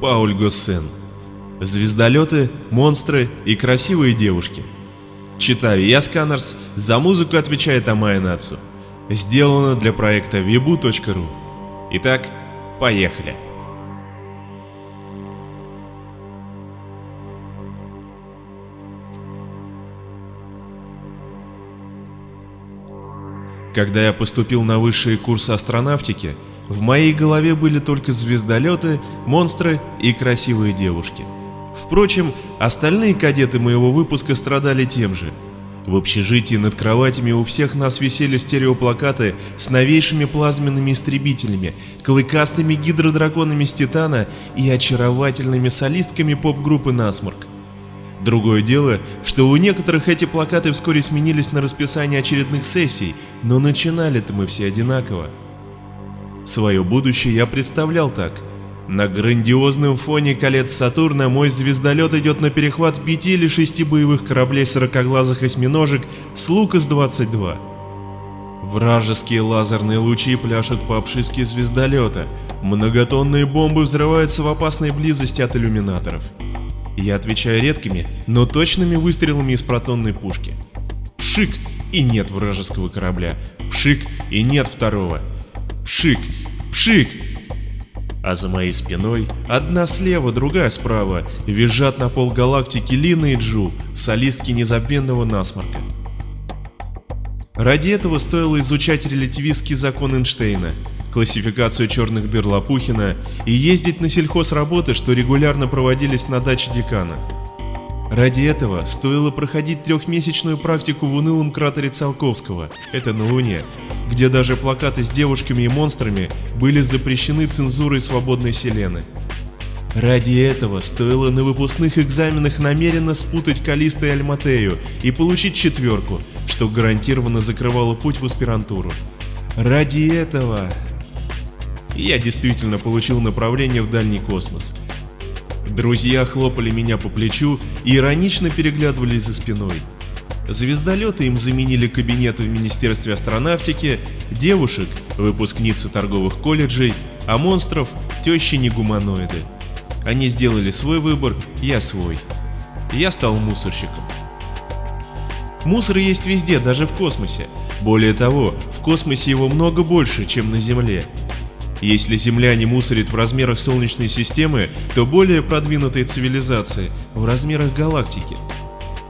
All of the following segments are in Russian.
Пауль Госсен. Звездолеты, монстры и красивые девушки. Читаю я, Сканерс, за музыку отвечает Амая Нацу. Сделано для проекта vibu.ru. Итак, поехали. Когда я поступил на высшие курсы астронавтики, в моей голове были только звездолеты, монстры и красивые девушки. Впрочем, остальные кадеты моего выпуска страдали тем же. В общежитии над кроватями у всех нас висели стереоплакаты с новейшими плазменными истребителями, клыкастыми гидродраконами с Титана и очаровательными солистками поп-группы «Насморк». Другое дело, что у некоторых эти плакаты вскоре сменились на расписание очередных сессий, но начинали-то мы все одинаково. Свое будущее я представлял так. На грандиозном фоне колец Сатурна мой звездолет идет на перехват пяти или шести боевых кораблей сорокоглазых осьминожек с Лукас-22. Вражеские лазерные лучи пляшут по обшивке звездолета, многотонные бомбы взрываются в опасной близости от иллюминаторов. Я отвечаю редкими, но точными выстрелами из протонной пушки. Пшик, и нет вражеского корабля. Пшик, и нет второго. Пшик, пшик. А за моей спиной, одна слева, другая справа, визжат на пол галактики Лина и Джу, солистки незабвенного насморка. Ради этого стоило изучать релятивистский закон Эйнштейна, классификацию черных дыр Лопухина и ездить на сельхозработы, что регулярно проводились на даче декана. Ради этого стоило проходить трехмесячную практику в унылом кратере Циолковского, это на Луне, где даже плакаты с девушками и монстрами были запрещены цензурой свободной Селены. Ради этого стоило на выпускных экзаменах намеренно спутать Калиста и Альматею и получить четверку, что гарантированно закрывало путь в аспирантуру. Ради этого... Я действительно получил направление в дальний космос. Друзья хлопали меня по плечу и иронично переглядывались за спиной. Звездолеты им заменили кабинеты в Министерстве астронавтики, девушек – выпускницы торговых колледжей, а монстров – тещи не гуманоиды. Они сделали свой выбор, я свой. Я стал мусорщиком. Мусор есть везде, даже в космосе. Более того, в космосе его много больше, чем на Земле. Если Земля не мусорит в размерах Солнечной системы, то более продвинутые цивилизации в размерах галактики.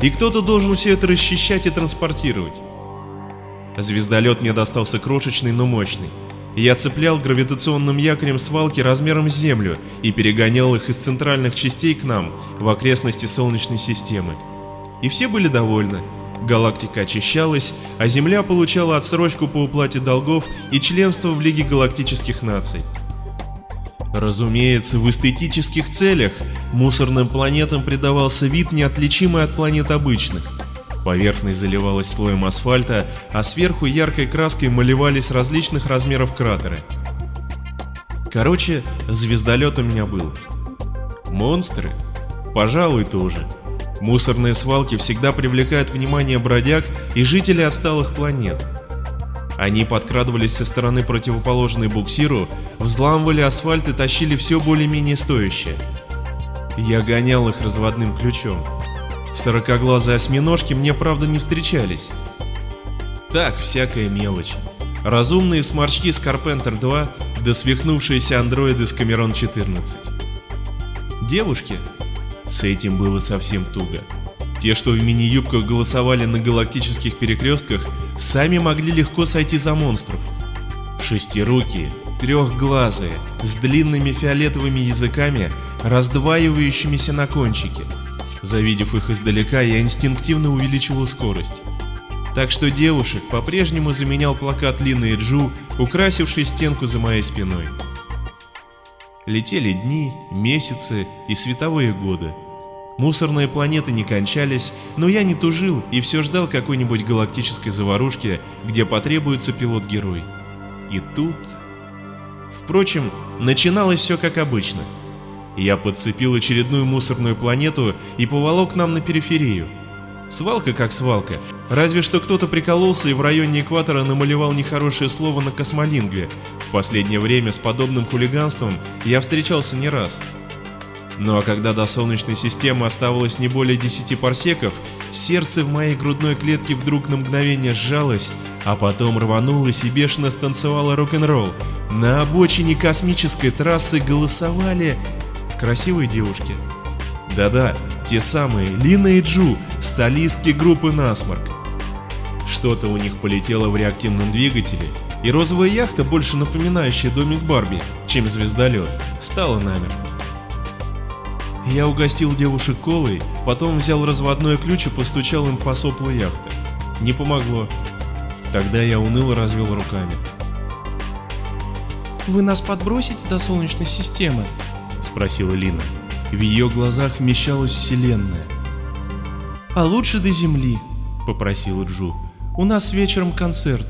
И кто-то должен все это расчищать и транспортировать. Звездолет мне достался крошечный, но мощный. Я цеплял гравитационным якорем свалки размером с Землю и перегонял их из центральных частей к нам, в окрестности Солнечной системы. И все были довольны. Галактика очищалась, а Земля получала отсрочку по уплате долгов и членство в Лиге Галактических Наций. Разумеется, в эстетических целях мусорным планетам придавался вид, неотличимый от планет обычных. Поверхность заливалась слоем асфальта, а сверху яркой краской малевались различных размеров кратеры. Короче, звездолет у меня был. Монстры? Пожалуй, тоже. Мусорные свалки всегда привлекают внимание бродяг и жителей отсталых планет. Они подкрадывались со стороны противоположной буксиру, взламывали асфальт и тащили все более-менее стоящее. Я гонял их разводным ключом. Сорокоглазые осьминожки мне, правда, не встречались. Так, всякая мелочь. Разумные сморчки с Carpenter 2, да свихнувшиеся андроиды с Cameron 14. Девушки? С этим было совсем туго. Те, что в мини-юбках голосовали на галактических перекрестках, сами могли легко сойти за монстров. Шестирукие, трехглазые, с длинными фиолетовыми языками, раздваивающимися на кончике. Завидев их издалека, я инстинктивно увеличивал скорость. Так что девушек по-прежнему заменял плакат Лины и Джу, украсивший стенку за моей спиной. Летели дни, месяцы и световые годы. Мусорные планеты не кончались, но я не тужил и все ждал какой-нибудь галактической заварушки, где потребуется пилот-герой. И тут... Впрочем, начиналось все как обычно. Я подцепил очередную мусорную планету и поволок нам на периферию. Свалка как свалка, разве что кто-то прикололся и в районе экватора намалевал нехорошее слово на космолингве. В последнее время с подобным хулиганством я встречался не раз. Ну а когда до Солнечной системы оставалось не более 10 парсеков, сердце в моей грудной клетке вдруг на мгновение сжалось, а потом рванулось и бешено станцевало рок-н-ролл. На обочине космической трассы голосовали красивые девушки. Да-да, те самые, Лина и Джу, столистки группы «Насморк». Что-то у них полетело в реактивном двигателе, и розовая яхта, больше напоминающая домик Барби, чем звездолет, стала намертво. Я угостил девушек колой, потом взял разводной ключ и постучал им по соплу яхты. Не помогло. Тогда я уныло развел руками. «Вы нас подбросите до Солнечной системы?» — спросила Лина. В ее глазах вмещалась вселенная. «А лучше до Земли», — попросила Джу. «У нас вечером концерт».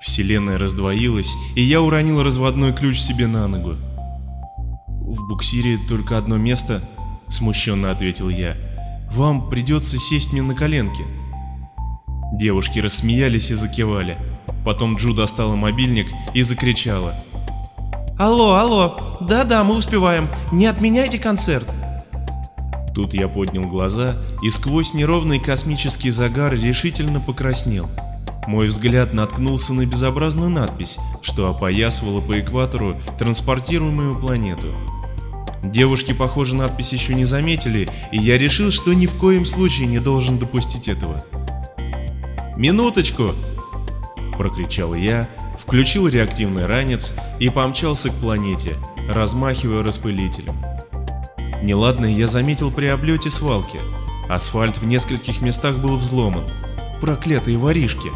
Вселенная раздвоилась, и я уронил разводной ключ себе на ногу. «В буксире только одно место», — смущенно ответил я. «Вам придется сесть мне на коленки». Девушки рассмеялись и закивали. Потом Джу достала мобильник и закричала. «Алло, алло! Да-да, мы успеваем! Не отменяйте концерт!» Тут я поднял глаза и сквозь неровный космический загар решительно покраснел. Мой взгляд наткнулся на безобразную надпись, что опоясывала по экватору транспортируемую планету. Девушки, похоже, надпись еще не заметили, и я решил, что ни в коем случае не должен допустить этого. «Минуточку!» – прокричал я, включил реактивный ранец и помчался к планете, размахивая распылителем. Неладное я заметил при облете свалки. Асфальт в нескольких местах был взломан. Проклятые воришки!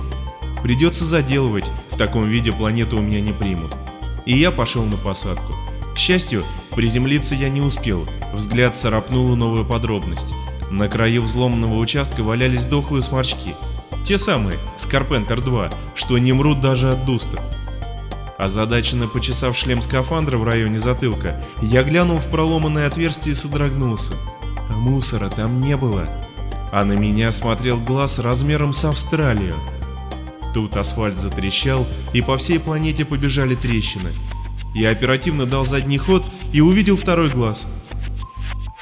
Придется заделывать, в таком виде планету у меня не примут. И я пошел на посадку. К счастью, приземлиться я не успел, взгляд царапнула новая подробность. На краю взломанного участка валялись дохлые сморчки. Те самые, Скарпентер 2, что не мрут даже от дуста. Озадаченно почесав шлем скафандра в районе затылка, я глянул в проломанное отверстие и содрогнулся. Мусора там не было. А на меня смотрел глаз размером с Австралию. Тут асфальт затрещал, и по всей планете побежали трещины. Я оперативно дал задний ход и увидел второй глаз.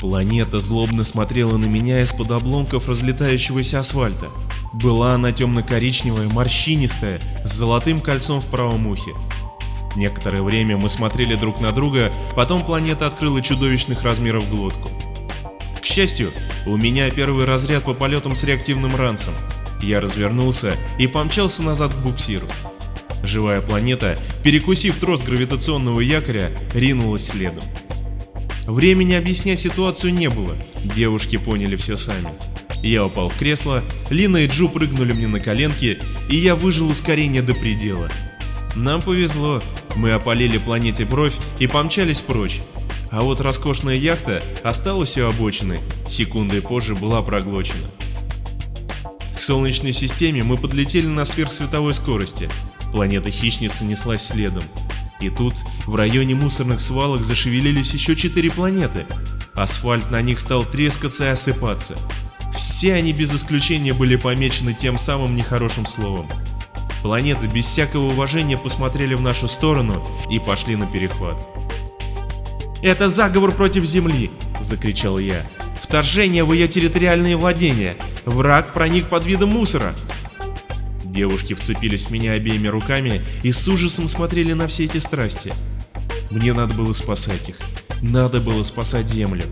Планета злобно смотрела на меня из-под обломков разлетающегося асфальта. Была она темно-коричневая, морщинистая, с золотым кольцом в правом ухе. Некоторое время мы смотрели друг на друга, потом планета открыла чудовищных размеров глотку. К счастью, у меня первый разряд по полетам с реактивным ранцем. Я развернулся и помчался назад к буксиру. Живая планета, перекусив трос гравитационного якоря, ринулась следом. Времени объяснять ситуацию не было, девушки поняли все сами. Я упал в кресло, Лина и Джу прыгнули мне на коленки, и я выжил ускорение до предела. Нам повезло, мы опалили планете бровь и помчались прочь. А вот роскошная яхта осталась у обочины, секундой позже была проглочена. К Солнечной системе мы подлетели на сверхсветовой скорости, Планета-хищница неслась следом. И тут, в районе мусорных свалок зашевелились еще четыре планеты. Асфальт на них стал трескаться и осыпаться. Все они без исключения были помечены тем самым нехорошим словом. Планеты без всякого уважения посмотрели в нашу сторону и пошли на перехват. «Это заговор против Земли!» – закричал я. «Вторжение в ее территориальные владения! Враг проник под видом мусора! Девушки вцепились в меня обеими руками и с ужасом смотрели на все эти страсти. Мне надо было спасать их. Надо было спасать землю.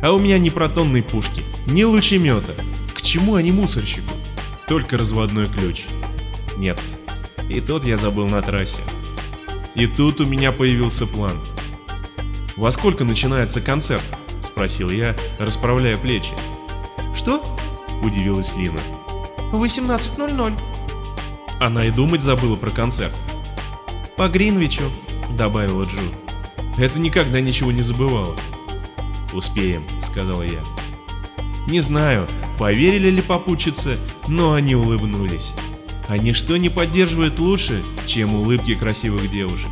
А у меня ни протонной пушки, ни лучемета. К чему они мусорщику? Только разводной ключ. Нет, и тот я забыл на трассе. И тут у меня появился план. «Во сколько начинается концерт?» – спросил я, расправляя плечи. «Что?» – удивилась Лина. «В 18.00». Она и думать забыла про концерт. «По Гринвичу», — добавила Джу. Это никогда ничего не забывала. «Успеем», — сказал я. Не знаю, поверили ли попутчицы, но они улыбнулись. А ничто не поддерживает лучше, чем улыбки красивых девушек.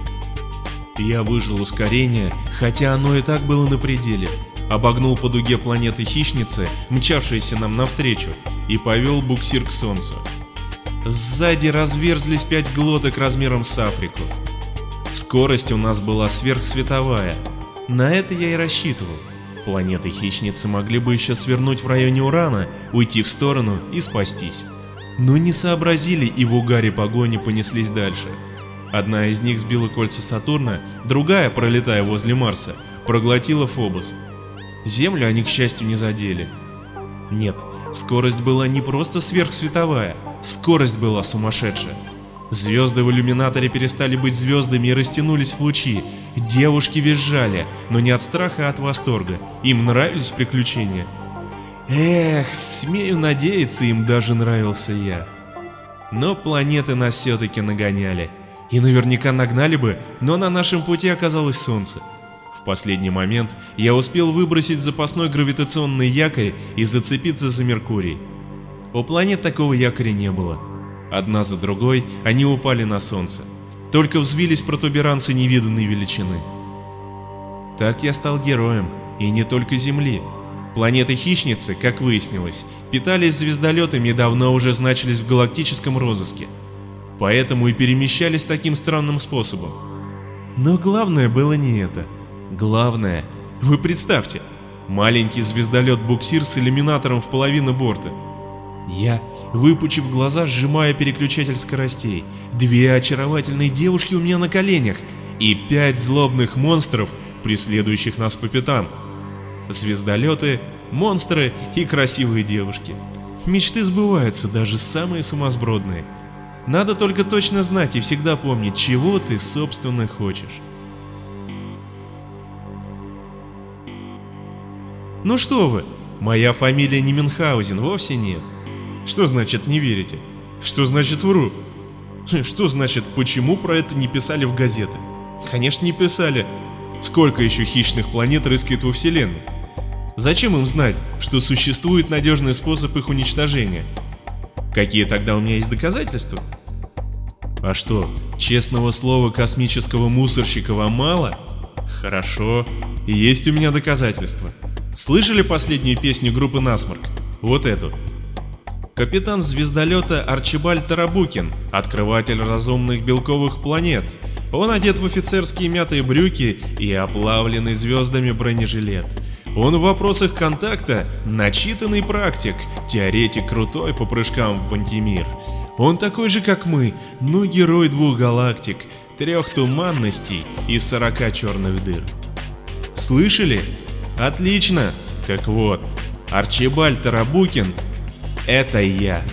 Я выжил ускорение, хотя оно и так было на пределе. Обогнул по дуге планеты хищницы, мчавшиеся нам навстречу, и повел буксир к солнцу. Сзади разверзлись пять глоток размером с Африку. Скорость у нас была сверхсветовая. На это я и рассчитывал. Планеты-хищницы могли бы еще свернуть в районе Урана, уйти в сторону и спастись. Но не сообразили и в угаре погони понеслись дальше. Одна из них сбила кольца Сатурна, другая, пролетая возле Марса, проглотила Фобос. Землю они, к счастью, не задели. Нет, скорость была не просто сверхсветовая, скорость была сумасшедшая. Звезды в иллюминаторе перестали быть звездами и растянулись в лучи. Девушки визжали, но не от страха, а от восторга. Им нравились приключения. Эх, смею надеяться, им даже нравился я. Но планеты нас все-таки нагоняли. И наверняка нагнали бы, но на нашем пути оказалось Солнце. В последний момент я успел выбросить запасной гравитационный якорь и зацепиться за Меркурий. У планет такого якоря не было. Одна за другой они упали на Солнце. Только взвились протуберанцы невиданной величины. Так я стал героем, и не только Земли. Планеты-хищницы, как выяснилось, питались звездолетами и давно уже значились в галактическом розыске. Поэтому и перемещались таким странным способом. Но главное было не это. Главное, вы представьте, маленький звездолет-буксир с иллюминатором в половину борта. Я, выпучив глаза, сжимая переключатель скоростей, две очаровательные девушки у меня на коленях и пять злобных монстров, преследующих нас по пятам. Звездолеты, монстры и красивые девушки. Мечты сбываются, даже самые сумасбродные. Надо только точно знать и всегда помнить, чего ты, собственно, хочешь. Ну что вы, моя фамилия не Мюнхгаузен, вовсе нет. Что значит не верите? Что значит вру? Что значит, почему про это не писали в газеты? Конечно, не писали. Сколько еще хищных планет рыскает во Вселенной? Зачем им знать, что существует надежный способ их уничтожения? Какие тогда у меня есть доказательства? А что, честного слова космического мусорщика вам мало? Хорошо, есть у меня доказательства. Слышали последнюю песню группы Насморк? Вот эту. Капитан звездолета Арчибальд Тарабукин, открыватель разумных белковых планет. Он одет в офицерские мятые брюки и оплавленный звездами бронежилет. Он в вопросах контакта начитанный практик, теоретик крутой по прыжкам в антимир. Он такой же, как мы, но герой двух галактик, трех туманностей и сорока черных дыр. Слышали? Отлично! Так вот, Арчибальд Тарабукин — это я.